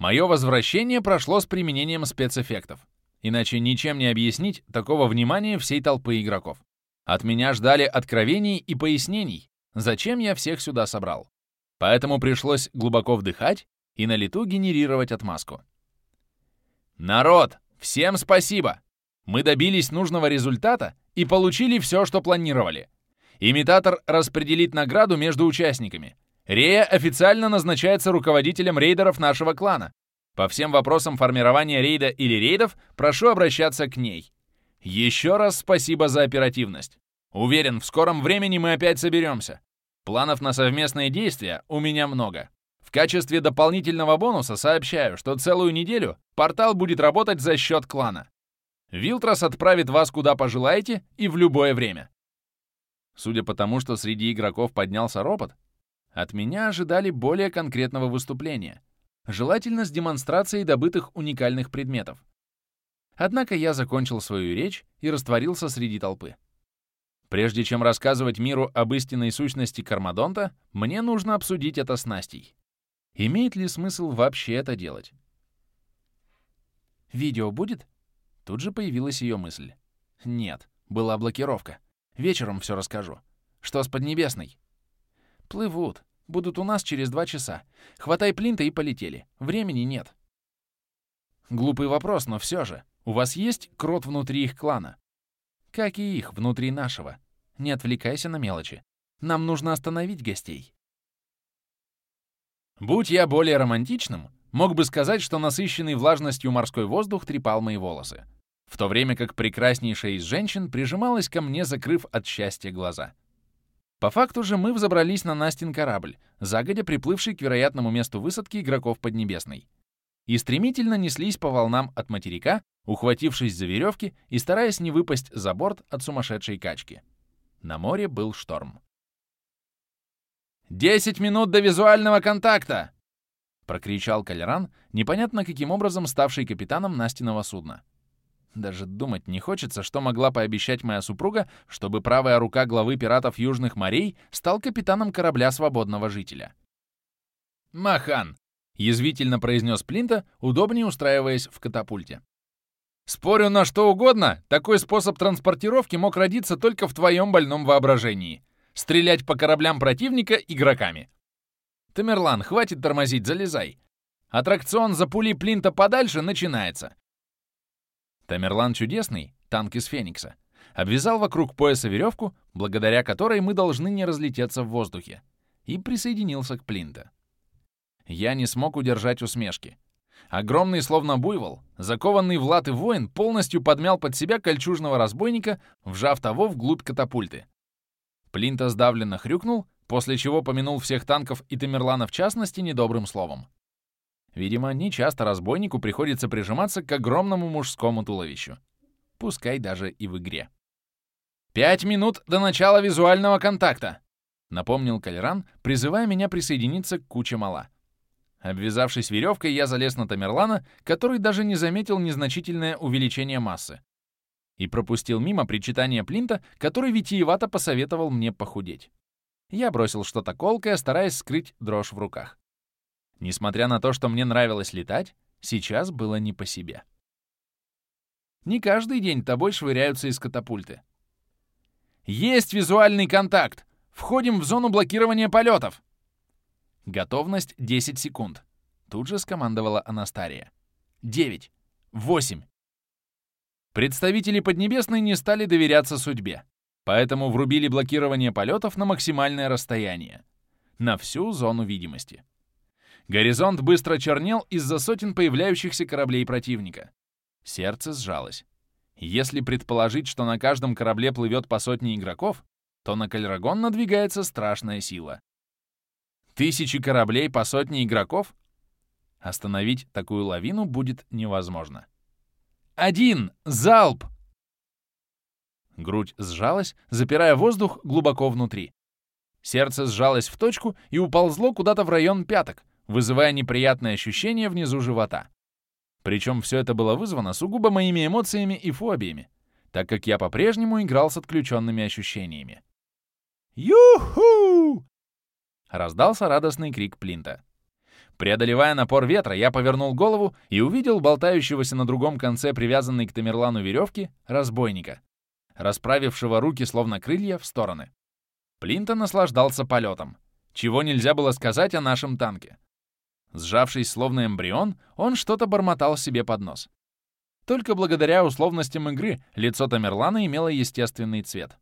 Мое возвращение прошло с применением спецэффектов. Иначе ничем не объяснить такого внимания всей толпы игроков. От меня ждали откровений и пояснений, зачем я всех сюда собрал. Поэтому пришлось глубоко вдыхать и на лету генерировать отмазку. Народ, всем спасибо! Мы добились нужного результата и получили все, что планировали. Имитатор распределит награду между участниками. Рея официально назначается руководителем рейдеров нашего клана. По всем вопросам формирования рейда или рейдов прошу обращаться к ней. Еще раз спасибо за оперативность. Уверен, в скором времени мы опять соберемся. Планов на совместные действия у меня много. В качестве дополнительного бонуса сообщаю, что целую неделю портал будет работать за счет клана. Вилтрос отправит вас куда пожелаете и в любое время. Судя по тому, что среди игроков поднялся ропот, от меня ожидали более конкретного выступления, желательно с демонстрацией добытых уникальных предметов. Однако я закончил свою речь и растворился среди толпы. Прежде чем рассказывать миру об истинной сущности Кармадонта, мне нужно обсудить это с Настей. Имеет ли смысл вообще это делать? «Видео будет?» Тут же появилась ее мысль. «Нет, была блокировка. Вечером все расскажу. Что с Поднебесной?» «Плывут. Будут у нас через два часа. Хватай плинта и полетели. Времени нет». Глупый вопрос, но все же. У вас есть крот внутри их клана? Как и их внутри нашего. Не отвлекайся на мелочи. Нам нужно остановить гостей. Будь я более романтичным, мог бы сказать, что насыщенный влажностью морской воздух трепал мои волосы, в то время как прекраснейшая из женщин прижималась ко мне, закрыв от счастья глаза. По факту же мы взобрались на Настин корабль, загодя приплывший к вероятному месту высадки игроков Поднебесной, и стремительно неслись по волнам от материка, ухватившись за веревки и стараясь не выпасть за борт от сумасшедшей качки. На море был шторм. «Десять минут до визуального контакта!» — прокричал Калеран, непонятно каким образом ставший капитаном Настиного судна. Даже думать не хочется, что могла пообещать моя супруга, чтобы правая рука главы пиратов Южных морей стал капитаном корабля свободного жителя. «Махан!» — язвительно произнес Плинта, удобнее устраиваясь в катапульте. «Спорю на что угодно, такой способ транспортировки мог родиться только в твоем больном воображении стрелять по кораблям противника игроками. Тамерлан, хватит тормозить, залезай. Аттракцион за пули Плинта подальше начинается. Тамерлан чудесный, танк из Феникса, обвязал вокруг пояса веревку, благодаря которой мы должны не разлететься в воздухе, и присоединился к Плинта. Я не смог удержать усмешки. Огромный, словно буйвол, закованный в латы воин полностью подмял под себя кольчужного разбойника, вжав того вглубь катапульты. Плинта сдавленно хрюкнул, после чего помянул всех танков и Тамерлана в частности недобрым словом. Видимо, нечасто разбойнику приходится прижиматься к огромному мужскому туловищу. Пускай даже и в игре. «Пять минут до начала визуального контакта!» — напомнил Калеран, призывая меня присоединиться к куче мала. Обвязавшись веревкой, я залез на Тамерлана, который даже не заметил незначительное увеличение массы и пропустил мимо причитание Плинта, который витиевато посоветовал мне похудеть. Я бросил что-то колкое, стараясь скрыть дрожь в руках. Несмотря на то, что мне нравилось летать, сейчас было не по себе. Не каждый день тобой швыряются из катапульты. «Есть визуальный контакт! Входим в зону блокирования полетов!» Готовность 10 секунд. Тут же скомандовала Анастария. 9, 8, Представители Поднебесной не стали доверяться судьбе, поэтому врубили блокирование полетов на максимальное расстояние, на всю зону видимости. Горизонт быстро чернел из-за сотен появляющихся кораблей противника. Сердце сжалось. Если предположить, что на каждом корабле плывет по сотне игроков, то на Кальрагон надвигается страшная сила. Тысячи кораблей по сотне игроков? Остановить такую лавину будет невозможно. Один! Залп!» Грудь сжалась, запирая воздух глубоко внутри. Сердце сжалось в точку и уползло куда-то в район пяток, вызывая неприятное ощущение внизу живота. Причем все это было вызвано сугубо моими эмоциями и фобиями, так как я по-прежнему играл с отключенными ощущениями. «Ю-ху!» — раздался радостный крик Плинта. Преодолевая напор ветра, я повернул голову и увидел болтающегося на другом конце привязанной к Тамерлану веревки разбойника, расправившего руки словно крылья в стороны. Плинта наслаждался полетом, чего нельзя было сказать о нашем танке. Сжавшись словно эмбрион, он что-то бормотал себе под нос. Только благодаря условностям игры лицо Тамерлана имело естественный цвет.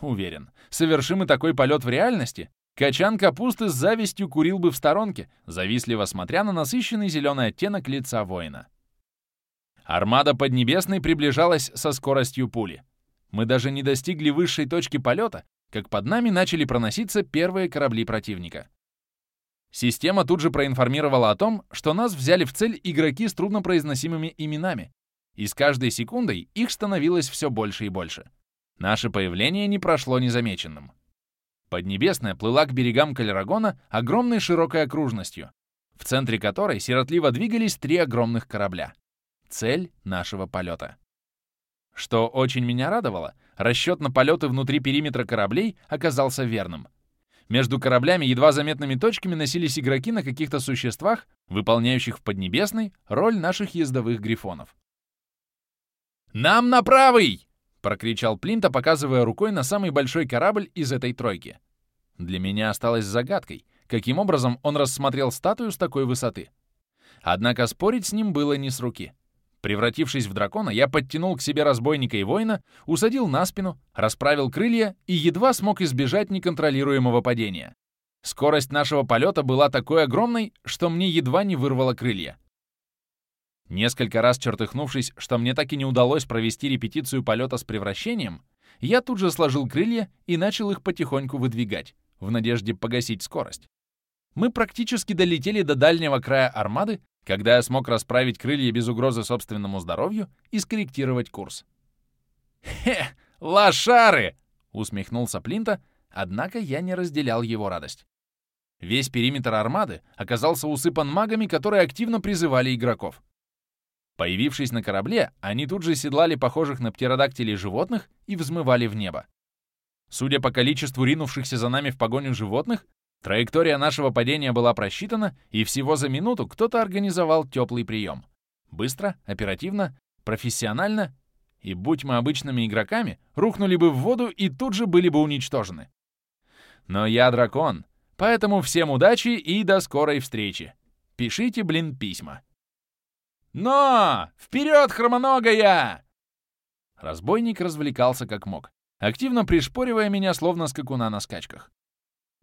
Уверен, совершим мы такой полет в реальности, Качан капусты с завистью курил бы в сторонке, завистливо смотря на насыщенный зеленый оттенок лица воина. Армада Поднебесной приближалась со скоростью пули. Мы даже не достигли высшей точки полета, как под нами начали проноситься первые корабли противника. Система тут же проинформировала о том, что нас взяли в цель игроки с труднопроизносимыми именами, и с каждой секундой их становилось все больше и больше. Наше появление не прошло незамеченным. Поднебесная плыла к берегам Калерагона огромной широкой окружностью, в центре которой сиротливо двигались три огромных корабля. Цель нашего полета. Что очень меня радовало, расчет на полеты внутри периметра кораблей оказался верным. Между кораблями едва заметными точками носились игроки на каких-то существах, выполняющих в Поднебесной роль наших ездовых грифонов. «Нам на правый!» — прокричал Плинта, показывая рукой на самый большой корабль из этой тройки. Для меня осталось загадкой, каким образом он рассмотрел статую с такой высоты. Однако спорить с ним было не с руки. Превратившись в дракона, я подтянул к себе разбойника и воина, усадил на спину, расправил крылья и едва смог избежать неконтролируемого падения. Скорость нашего полета была такой огромной, что мне едва не вырвало крылья. Несколько раз чертыхнувшись, что мне так и не удалось провести репетицию полета с превращением, я тут же сложил крылья и начал их потихоньку выдвигать, в надежде погасить скорость. Мы практически долетели до дальнего края армады, когда я смог расправить крылья без угрозы собственному здоровью и скорректировать курс. «Хе, лошары!» — усмехнулся Плинта, однако я не разделял его радость. Весь периметр армады оказался усыпан магами, которые активно призывали игроков. Появившись на корабле, они тут же седлали похожих на птеродактилей животных и взмывали в небо. Судя по количеству ринувшихся за нами в погоню животных, траектория нашего падения была просчитана, и всего за минуту кто-то организовал теплый прием. Быстро, оперативно, профессионально, и будь мы обычными игроками, рухнули бы в воду и тут же были бы уничтожены. Но я дракон, поэтому всем удачи и до скорой встречи. Пишите, блин, письма. «Но! Вперед, хромоногая!» Разбойник развлекался как мог, активно пришпоривая меня, словно скакуна на скачках.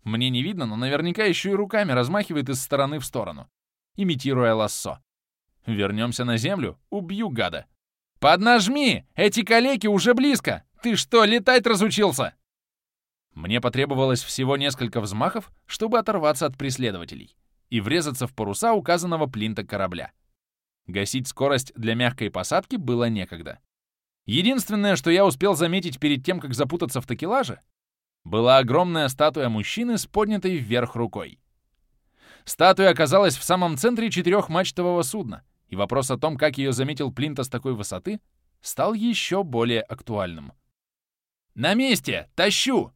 Мне не видно, но наверняка еще и руками размахивает из стороны в сторону, имитируя лассо. Вернемся на землю, убью гада. «Поднажми! Эти калеки уже близко! Ты что, летать разучился?» Мне потребовалось всего несколько взмахов, чтобы оторваться от преследователей и врезаться в паруса указанного плинта корабля. Гасить скорость для мягкой посадки было некогда. Единственное, что я успел заметить перед тем, как запутаться в такелаже, была огромная статуя мужчины с поднятой вверх рукой. Статуя оказалась в самом центре четырехмачтового судна, и вопрос о том, как ее заметил Плинта с такой высоты, стал еще более актуальным. «На месте! Тащу!»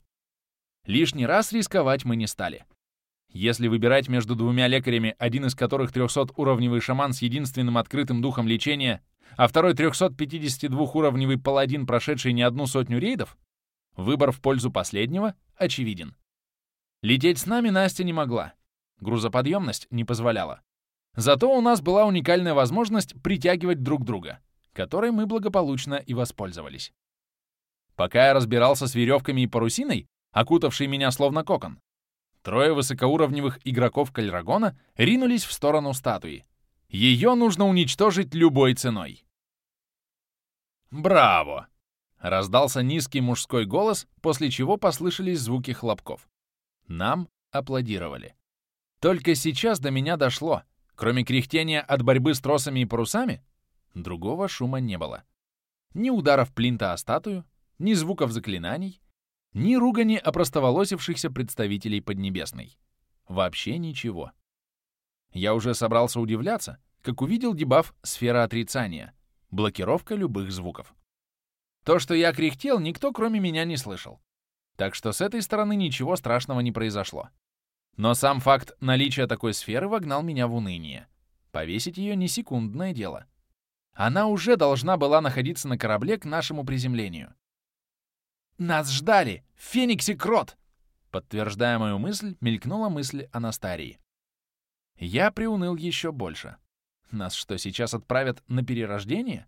Лишний раз рисковать мы не стали. Если выбирать между двумя лекарями, один из которых 300-уровневый шаман с единственным открытым духом лечения, а второй 352-уровневый паладин, прошедший не одну сотню рейдов, выбор в пользу последнего очевиден. Лететь с нами Настя не могла. Грузоподъемность не позволяла. Зато у нас была уникальная возможность притягивать друг друга, которой мы благополучно и воспользовались. Пока я разбирался с веревками и парусиной, окутавшей меня словно кокон, Трое высокоуровневых игроков Кальрагона ринулись в сторону статуи. Ее нужно уничтожить любой ценой. «Браво!» — раздался низкий мужской голос, после чего послышались звуки хлопков. Нам аплодировали. Только сейчас до меня дошло. Кроме кряхтения от борьбы с тросами и парусами, другого шума не было. Ни ударов плинта о статую, ни звуков заклинаний, ни ругани опростоволосившихся представителей Поднебесной. Вообще ничего. Я уже собрался удивляться, как увидел дебаф «Сфера отрицания» — блокировка любых звуков. То, что я кряхтел, никто кроме меня не слышал. Так что с этой стороны ничего страшного не произошло. Но сам факт наличия такой сферы вогнал меня в уныние. Повесить ее не секундное дело. Она уже должна была находиться на корабле к нашему приземлению. «Нас ждали! В Фениксе крот!» Подтверждая мою мысль, мелькнула мысль Анастарии. Я приуныл еще больше. Нас что, сейчас отправят на перерождение?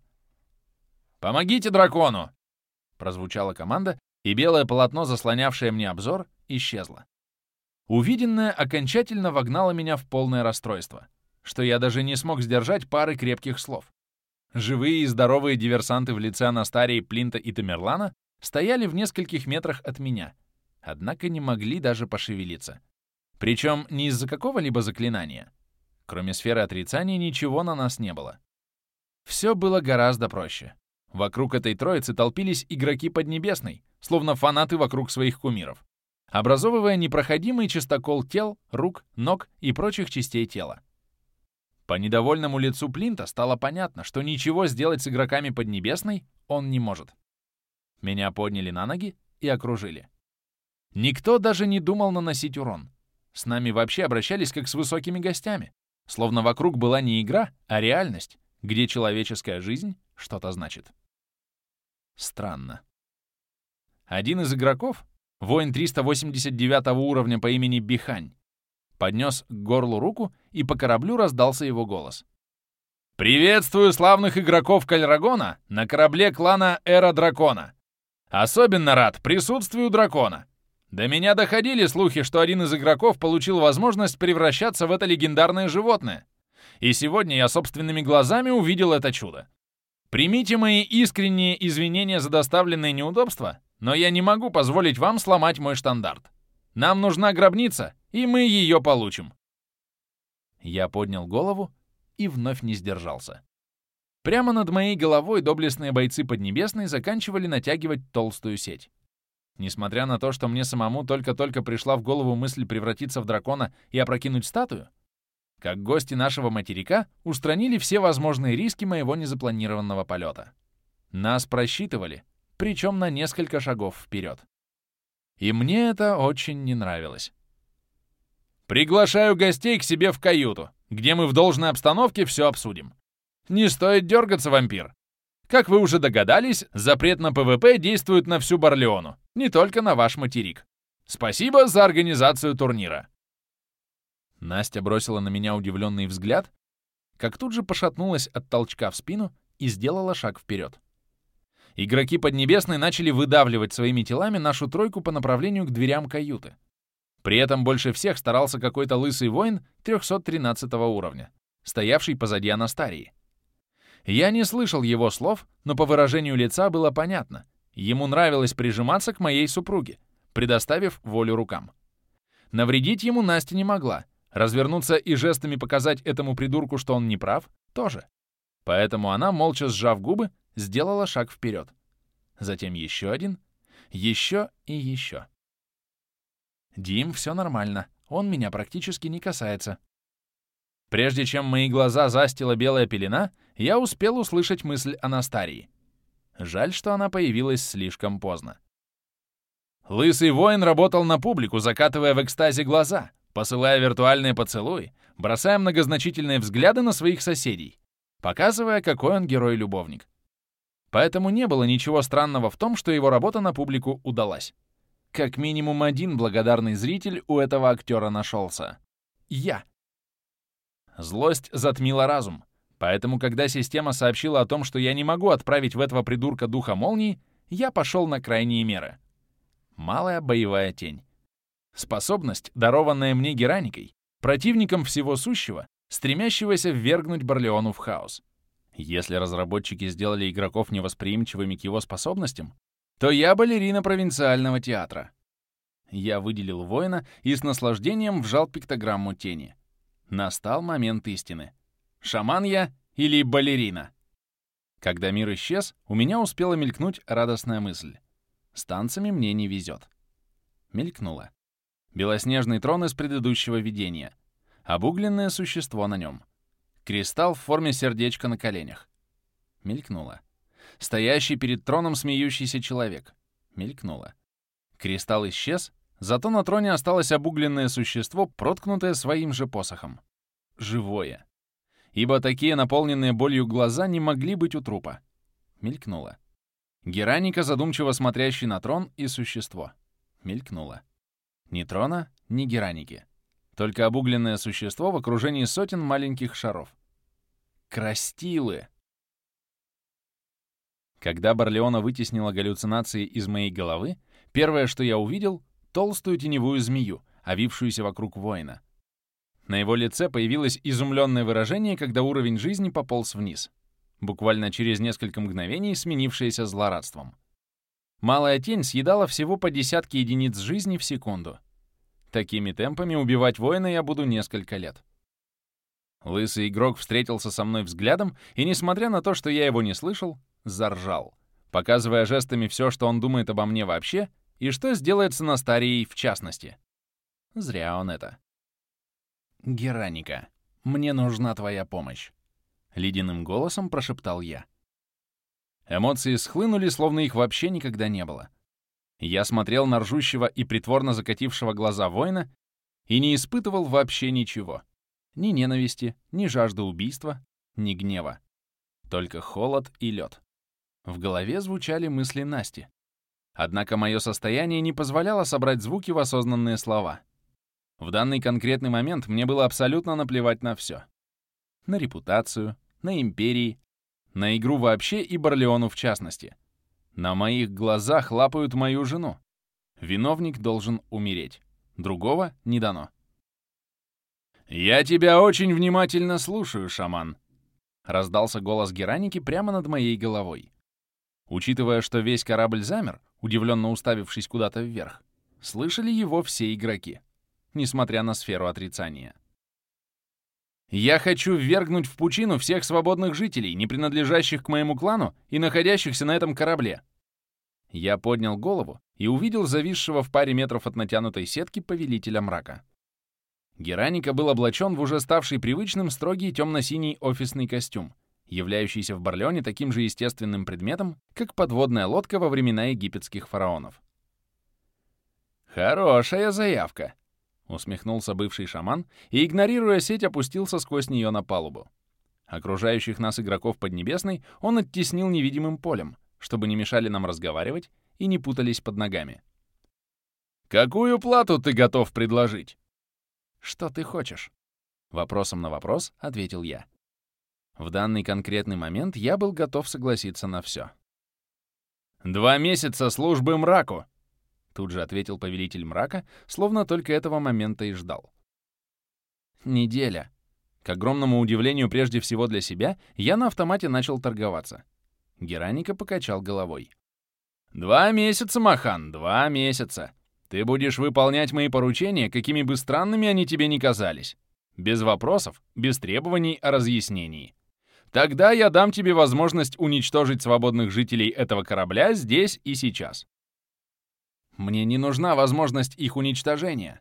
«Помогите дракону!» Прозвучала команда, и белое полотно, заслонявшее мне обзор, исчезло. Увиденное окончательно вогнало меня в полное расстройство, что я даже не смог сдержать пары крепких слов. Живые и здоровые диверсанты в лице Анастарии, Плинта и Тамерлана стояли в нескольких метрах от меня, однако не могли даже пошевелиться. Причем не из-за какого-либо заклинания. Кроме сферы отрицания ничего на нас не было. Все было гораздо проще. Вокруг этой троицы толпились игроки Поднебесной, словно фанаты вокруг своих кумиров, образовывая непроходимый чистокол тел, рук, ног и прочих частей тела. По недовольному лицу Плинта стало понятно, что ничего сделать с игроками Поднебесной он не может. Меня подняли на ноги и окружили. Никто даже не думал наносить урон. С нами вообще обращались как с высокими гостями, словно вокруг была не игра, а реальность, где человеческая жизнь что-то значит. Странно. Один из игроков, воин 389 уровня по имени Бихань, поднес к горлу руку, и по кораблю раздался его голос. «Приветствую славных игроков Кальрагона на корабле клана Эра Дракона. Особенно рад присутствию дракона. До меня доходили слухи, что один из игроков получил возможность превращаться в это легендарное животное. И сегодня я собственными глазами увидел это чудо. Примите мои искренние извинения за доставленные неудобства, но я не могу позволить вам сломать мой штандарт. Нам нужна гробница, и мы ее получим. Я поднял голову и вновь не сдержался. Прямо над моей головой доблестные бойцы Поднебесной заканчивали натягивать толстую сеть. Несмотря на то, что мне самому только-только пришла в голову мысль превратиться в дракона и опрокинуть статую, как гости нашего материка устранили все возможные риски моего незапланированного полета. Нас просчитывали, причем на несколько шагов вперед. И мне это очень не нравилось. «Приглашаю гостей к себе в каюту, где мы в должной обстановке все обсудим. Не стоит дергаться, вампир. Как вы уже догадались, запрет на ПВП действует на всю Барлиону, не только на ваш материк. Спасибо за организацию турнира. Настя бросила на меня удивленный взгляд, как тут же пошатнулась от толчка в спину и сделала шаг вперед. Игроки Поднебесной начали выдавливать своими телами нашу тройку по направлению к дверям каюты. При этом больше всех старался какой-то лысый воин 313 уровня, стоявший позади Анастарии. Я не слышал его слов, но по выражению лица было понятно. Ему нравилось прижиматься к моей супруге, предоставив волю рукам. Навредить ему Настя не могла. Развернуться и жестами показать этому придурку, что он не прав, тоже. Поэтому она, молча сжав губы, сделала шаг вперед. Затем еще один, еще и еще. «Дим, все нормально. Он меня практически не касается». Прежде чем мои глаза застила белая пелена, я успел услышать мысль Анастарии. Жаль, что она появилась слишком поздно. Лысый воин работал на публику, закатывая в экстазе глаза, посылая виртуальные поцелуи, бросая многозначительные взгляды на своих соседей, показывая, какой он герой-любовник. Поэтому не было ничего странного в том, что его работа на публику удалась. Как минимум один благодарный зритель у этого актера нашелся. Я. Злость затмила разум. Поэтому, когда система сообщила о том, что я не могу отправить в этого придурка духа молнии, я пошел на крайние меры. Малая боевая тень. Способность, дарованная мне Гераникой, противником всего сущего, стремящегося ввергнуть Барлеону в хаос. Если разработчики сделали игроков невосприимчивыми к его способностям, то я балерина провинциального театра. Я выделил воина и с наслаждением вжал пиктограмму тени. Настал момент истины. Шаман я или балерина? Когда мир исчез, у меня успела мелькнуть радостная мысль. С танцами мне не везет. Мелькнула. Белоснежный трон из предыдущего видения. Обугленное существо на нем. Кристалл в форме сердечка на коленях. Мелькнула. Стоящий перед троном смеющийся человек. Мелькнула. Кристалл исчез, Зато на троне осталось обугленное существо, проткнутое своим же посохом. Живое. Ибо такие наполненные болью глаза не могли быть у трупа. Мелькнуло. Гераника, задумчиво смотрящий на трон и существо. Мелькнуло. Ни трона, ни Гераники. Только обугленное существо в окружении сотен маленьких шаров. Крастилы! Когда Барлеона вытеснила галлюцинации из моей головы, первое, что я увидел — толстую теневую змею, овившуюся вокруг воина. На его лице появилось изумленное выражение, когда уровень жизни пополз вниз, буквально через несколько мгновений сменившееся злорадством. Малая тень съедала всего по десятке единиц жизни в секунду. Такими темпами убивать воина я буду несколько лет. Лысый игрок встретился со мной взглядом, и, несмотря на то, что я его не слышал, заржал, показывая жестами все, что он думает обо мне вообще, и что сделает с Анастарией в частности. Зря он это. «Гераника, мне нужна твоя помощь», — ледяным голосом прошептал я. Эмоции схлынули, словно их вообще никогда не было. Я смотрел на ржущего и притворно закатившего глаза воина и не испытывал вообще ничего. Ни ненависти, ни жажды убийства, ни гнева. Только холод и лед. В голове звучали мысли Насти. Однако мое состояние не позволяло собрать звуки в осознанные слова. В данный конкретный момент мне было абсолютно наплевать на все. На репутацию, на империи, на игру вообще и Барлеону в частности. На моих глазах лапают мою жену. Виновник должен умереть. Другого не дано. «Я тебя очень внимательно слушаю, шаман», — раздался голос Гераники прямо над моей головой. Учитывая, что весь корабль замер, удивленно уставившись куда-то вверх, слышали его все игроки, несмотря на сферу отрицания. «Я хочу ввергнуть в пучину всех свободных жителей, не принадлежащих к моему клану и находящихся на этом корабле». Я поднял голову и увидел зависшего в паре метров от натянутой сетки повелителя мрака. Гераника был облачен в уже ставший привычным строгий темно-синий офисный костюм, являющийся в Барлеоне таким же естественным предметом, как подводная лодка во времена египетских фараонов. «Хорошая заявка», — усмехнулся бывший шаман и, игнорируя сеть, опустился сквозь нее на палубу. Окружающих нас игроков Поднебесной он оттеснил невидимым полем, чтобы не мешали нам разговаривать и не путались под ногами. «Какую плату ты готов предложить?» «Что ты хочешь?» Вопросом на вопрос ответил я. В данный конкретный момент я был готов согласиться на все. «Два месяца службы мраку!» Тут же ответил повелитель мрака, словно только этого момента и ждал. «Неделя». К огромному удивлению прежде всего для себя, я на автомате начал торговаться. Гераника покачал головой. «Два месяца, Махан, два месяца. Ты будешь выполнять мои поручения, какими бы странными они тебе ни казались. Без вопросов, без требований о разъяснении. Тогда я дам тебе возможность уничтожить свободных жителей этого корабля здесь и сейчас. Мне не нужна возможность их уничтожения.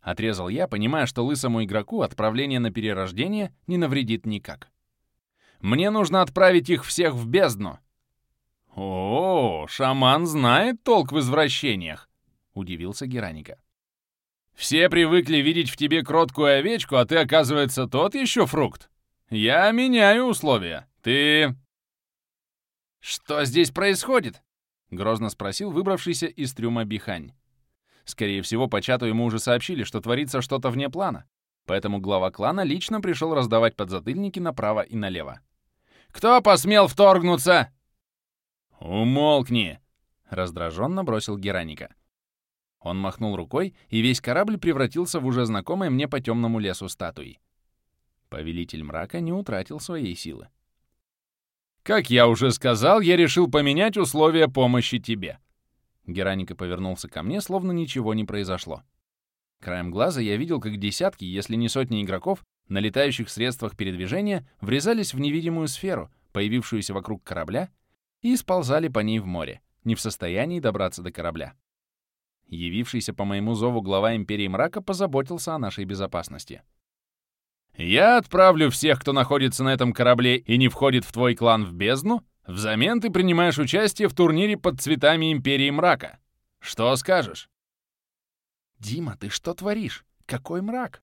Отрезал я, понимая, что лысому игроку отправление на перерождение не навредит никак. Мне нужно отправить их всех в бездну. О, шаман знает толк в извращениях, удивился Гераника. Все привыкли видеть в тебе кроткую овечку, а ты, оказывается, тот еще фрукт. «Я меняю условия. Ты...» «Что здесь происходит?» — грозно спросил выбравшийся из трюма Бихань. Скорее всего, по чату ему уже сообщили, что творится что-то вне плана, поэтому глава клана лично пришел раздавать подзатыльники направо и налево. «Кто посмел вторгнуться?» «Умолкни!» — раздраженно бросил Гераника. Он махнул рукой, и весь корабль превратился в уже знакомый мне по темному лесу статуи. Повелитель мрака не утратил своей силы. «Как я уже сказал, я решил поменять условия помощи тебе». Гераника повернулся ко мне, словно ничего не произошло. Краем глаза я видел, как десятки, если не сотни игроков, на летающих средствах передвижения врезались в невидимую сферу, появившуюся вокруг корабля, и сползали по ней в море, не в состоянии добраться до корабля. Явившийся по моему зову глава Империи Мрака позаботился о нашей безопасности. Я отправлю всех, кто находится на этом корабле и не входит в твой клан в бездну, взамен ты принимаешь участие в турнире под цветами Империи Мрака. Что скажешь?» «Дима, ты что творишь? Какой мрак?»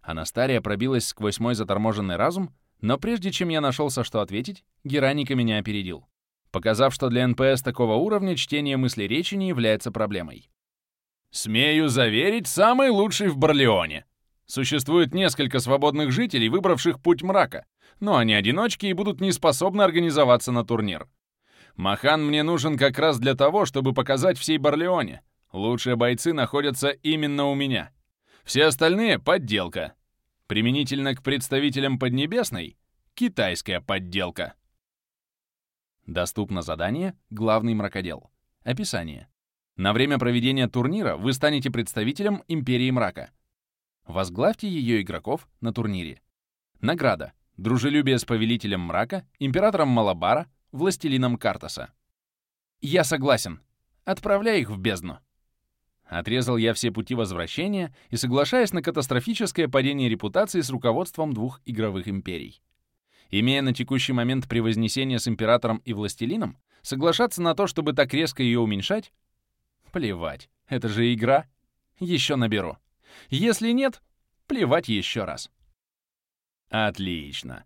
Анастария пробилась сквозь мой заторможенный разум, но прежде чем я нашелся, что ответить, Гераника меня опередил, показав, что для НПС такого уровня чтение мыслеречи не является проблемой. «Смею заверить, самый лучший в Барлионе. Существует несколько свободных жителей, выбравших путь мрака, но они одиночки и будут не способны организоваться на турнир. Махан мне нужен как раз для того, чтобы показать всей Барлеоне. Лучшие бойцы находятся именно у меня. Все остальные — подделка. Применительно к представителям Поднебесной — китайская подделка. Доступно задание «Главный мракодел». Описание. На время проведения турнира вы станете представителем Империи Мрака. Возглавьте ее игроков на турнире. Награда. Дружелюбие с Повелителем Мрака, Императором Малабара, Властелином Картаса. Я согласен. Отправляй их в бездну. Отрезал я все пути возвращения и соглашаясь на катастрофическое падение репутации с руководством двух игровых империй. Имея на текущий момент превознесение с императором и властелином, соглашаться на то, чтобы так резко ее уменьшать? Плевать, это же игра. Еще наберу. Если нет, плевать еще раз. Отлично.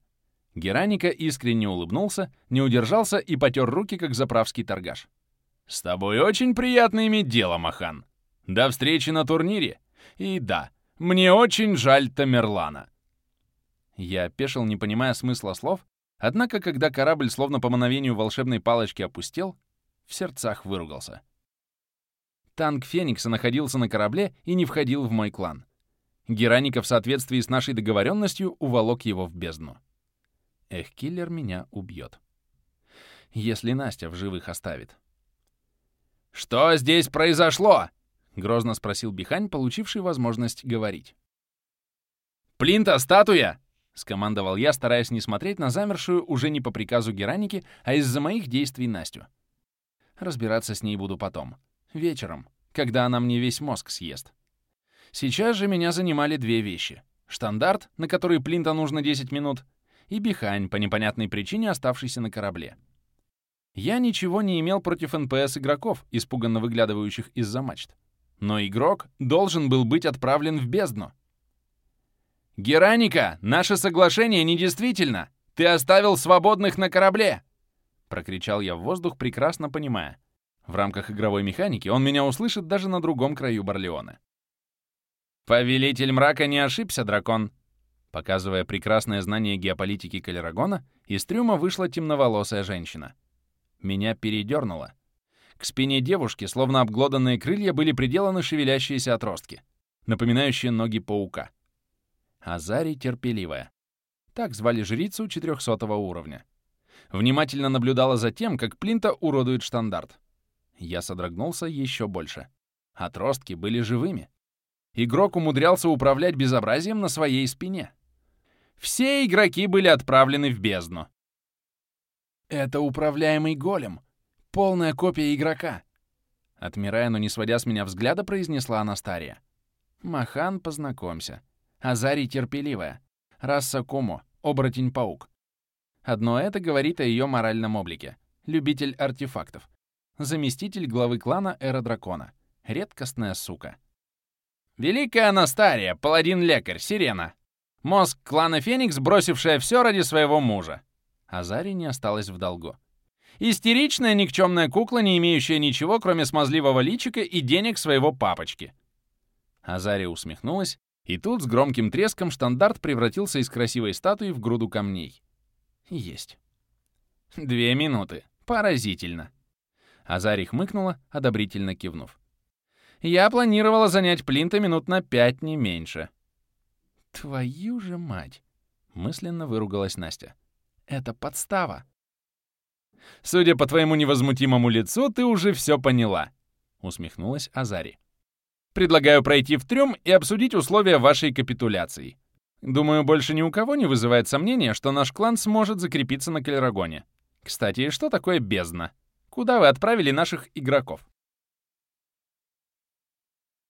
Гераника искренне улыбнулся, не удержался и потер руки, как заправский торгаш. «С тобой очень приятно иметь дело, Махан. До встречи на турнире. И да, мне очень жаль Тамерлана». Я опешил, не понимая смысла слов, однако, когда корабль словно по мановению волшебной палочки опустел, в сердцах выругался. Танк Феникса находился на корабле и не входил в мой клан. Гераника в соответствии с нашей договоренностью уволок его в бездну. Эх, киллер меня убьет. Если Настя в живых оставит. «Что здесь произошло?» — грозно спросил Бихань, получивший возможность говорить. «Плинта, статуя!» — скомандовал я, стараясь не смотреть на замершую уже не по приказу Гераники, а из-за моих действий Настю. Разбираться с ней буду потом. Вечером, когда она мне весь мозг съест. Сейчас же меня занимали две вещи. Штандарт, на который Плинто нужно 10 минут, и Бихань, по непонятной причине оставшийся на корабле. Я ничего не имел против НПС игроков, испуганно выглядывающих из-за мачт но игрок должен был быть отправлен в бездну. «Гераника, наше соглашение недействительно! Ты оставил свободных на корабле!» Прокричал я в воздух, прекрасно понимая. В рамках игровой механики он меня услышит даже на другом краю Барлеона. «Повелитель мрака не ошибся, дракон!» Показывая прекрасное знание геополитики Калерагона, из трюма вышла темноволосая женщина. Меня передернуло. К спине девушки, словно обглоданные крылья, были приделаны шевелящиеся отростки, напоминающие ноги паука. Азари терпеливая. Так звали жрицу 400 уровня. Внимательно наблюдала за тем, как Плинта уродует штандарт. Я содрогнулся еще больше. Отростки были живыми. Игрок умудрялся управлять безобразием на своей спине. Все игроки были отправлены в бездну. «Это управляемый голем», Полная копия игрока!» Отмирая, но не сводя с меня взгляда, произнесла Анастария. «Махан, познакомься. Азари терпеливая. Раса Кумо, оборотень-паук. Одно это говорит о ее моральном облике. Любитель артефактов. Заместитель главы клана Эра Дракона. Редкостная сука. Великая Анастария, паладин-лекарь, сирена. Мозг клана Феникс, бросившая все ради своего мужа. Азари не осталась в долгу. Истеричная никчемная кукла, не имеющая ничего, кроме смазливого личика и денег своего папочки. Азария усмехнулась, и тут с громким треском штандарт превратился из красивой статуи в груду камней. Есть. Две минуты. Поразительно. Азари хмыкнула, одобрительно кивнув. Я планировала занять Плинта минут на пять, не меньше. Твою же мать! Мысленно выругалась Настя. Это подстава. Судя по твоему невозмутимому лицу, ты уже все поняла», — усмехнулась Азари. «Предлагаю пройти в трюм и обсудить условия вашей капитуляции. Думаю, больше ни у кого не вызывает сомнения, что наш клан сможет закрепиться на Калерагоне. Кстати, что такое бездна? Куда вы отправили наших игроков?»